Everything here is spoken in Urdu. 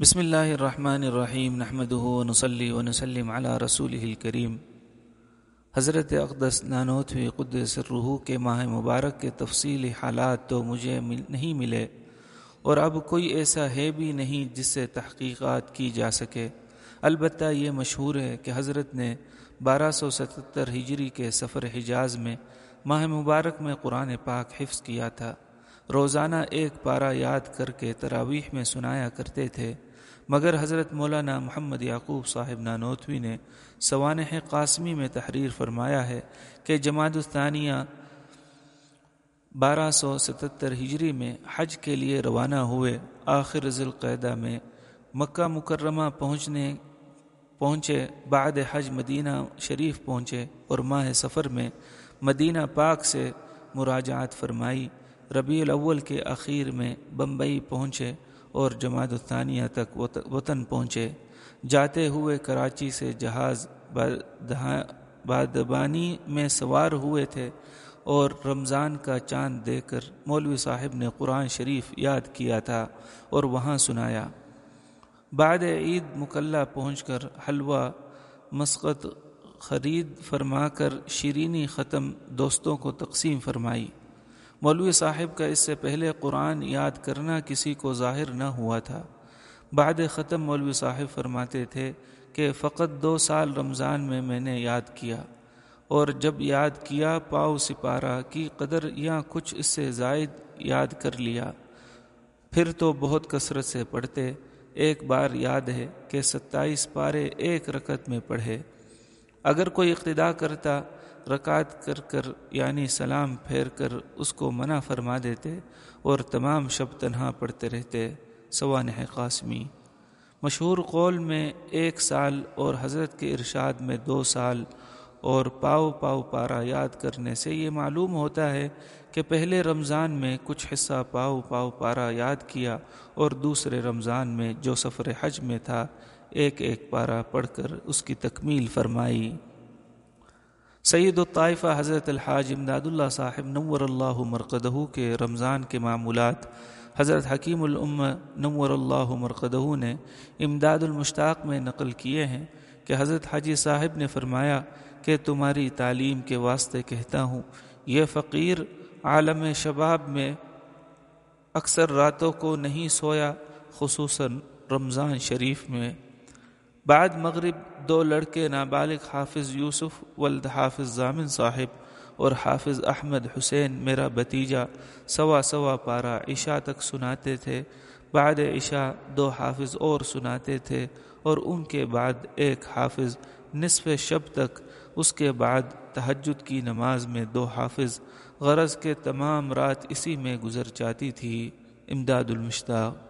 بسم اللہ الرحمن الرحیم نحمد ونصلی ونسلم علی رسول الکریم۔ حضرت اقدس نانوتوی قدس الروح کے ماہ مبارک کے تفصیلی حالات تو مجھے نہیں ملے اور اب کوئی ایسا ہے بھی نہیں جس سے تحقیقات کی جا سکے۔ البتہ یہ مشہور ہے کہ حضرت نے بارہ سو ستتر ہجری کے سفر حجاز میں ماہ مبارک میں قرآن پاک حفظ کیا تھا۔ روزانہ ایک پارہ یاد کر کے تراویح میں سنایا کرتے تھے۔ مگر حضرت مولانا محمد یعقوب صاحب نانوتوی نے سوانح قاسمی میں تحریر فرمایا ہے کہ جماعت الثانیہ بارہ سو ستتر ہجری میں حج کے لیے روانہ ہوئے آخر ذوالقعدہ میں مکہ مکرمہ پہنچنے پہنچے بعد حج مدینہ شریف پہنچے اور ماہ سفر میں مدینہ پاک سے مراجعات فرمائی ربیع الاول کے اخیر میں بمبئی پہنچے اور جماعت الثانیہ تک وطن پہنچے۔ جاتے ہوئے کراچی سے جہاز بادبانی میں سوار ہوئے تھے اور رمضان کا چاند دے کر مولوی صاحب نے قرآن شریف یاد کیا تھا اور وہاں سنایا۔ بعد عید مکلہ پہنچ کر حلوہ، مسقط، خرید فرما کر شیرینی ختم دوستوں کو تقسیم فرمائی۔ مولوی صاحب کا اس سے پہلے قرآن یاد کرنا کسی کو ظاہر نہ ہوا تھا۔ بعد ختم مولوی صاحب فرماتے تھے کہ فقط دو سال رمضان میں میں نے یاد کیا اور جب یاد کیا پاؤ سپارہ کی قدر یا کچھ اس سے زائد یاد کر لیا۔ پھر تو بہت کثرت سے پڑھتے، ایک بار یاد ہے کہ ستائیس پارے ایک رکت میں پڑھے۔ اگر کوئی اقتدا کرتا رکعت کر کر یعنی سلام پھیر کر اس کو منع فرما دیتے اور تمام شب تنہا پڑھتے رہتے، سوانح قاسمی۔ مشہور قول میں ایک سال اور حضرت کے ارشاد میں دو سال اور پاؤ پاؤ پارا یاد کرنے سے یہ معلوم ہوتا ہے کہ پہلے رمضان میں کچھ حصہ پاؤ پاؤ پارا یاد کیا اور دوسرے رمضان میں جو سفر حج میں تھا، ایک ایک پارا پڑھ کر اس کی تکمیل فرمائی۔ سید الطائفہ حضرت الحاج امداد اللہ صاحب نور اللہ مرقدہ کے رمضان کے معمولات، حضرت حکیم الام نور اللہ مرقدہ نے امداد المشتاق میں نقل کیے ہیں کہ حضرت حاجی صاحب نے فرمایا کہ تمہاری تعلیم کے واسطے کہتا ہوں، یہ فقیر عالم شباب میں اکثر راتوں کو نہیں سویا، خصوصاً رمضان شریف میں۔ بعد مغرب دو لڑکے نابالغ حافظ یوسف ولد حافظ ضامن صاحب اور حافظ احمد حسین میرا بتیجا سوا سوا پارا عشاء تک سناتے تھے۔ بعد عشاء دو حافظ اور سناتے تھے اور ان کے بعد ایک حافظ نصف شب تک۔ اس کے بعد تہجد کی نماز میں دو حافظ۔ غرض کے تمام رات اسی میں گزر جاتی تھی۔ امداد المشتاق۔